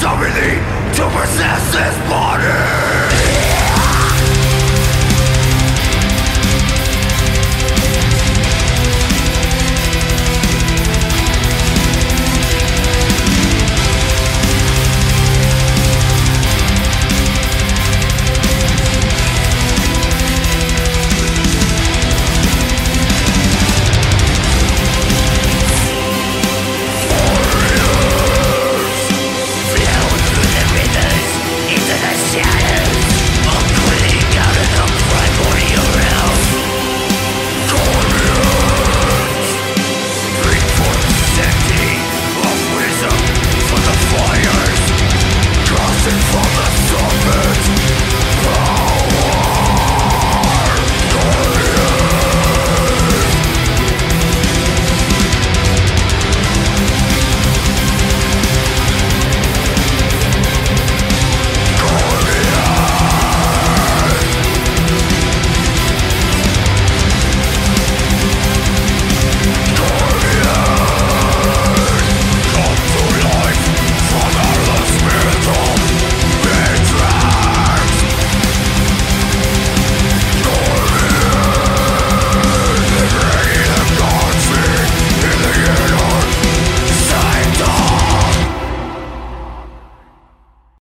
summon thee to possess this body!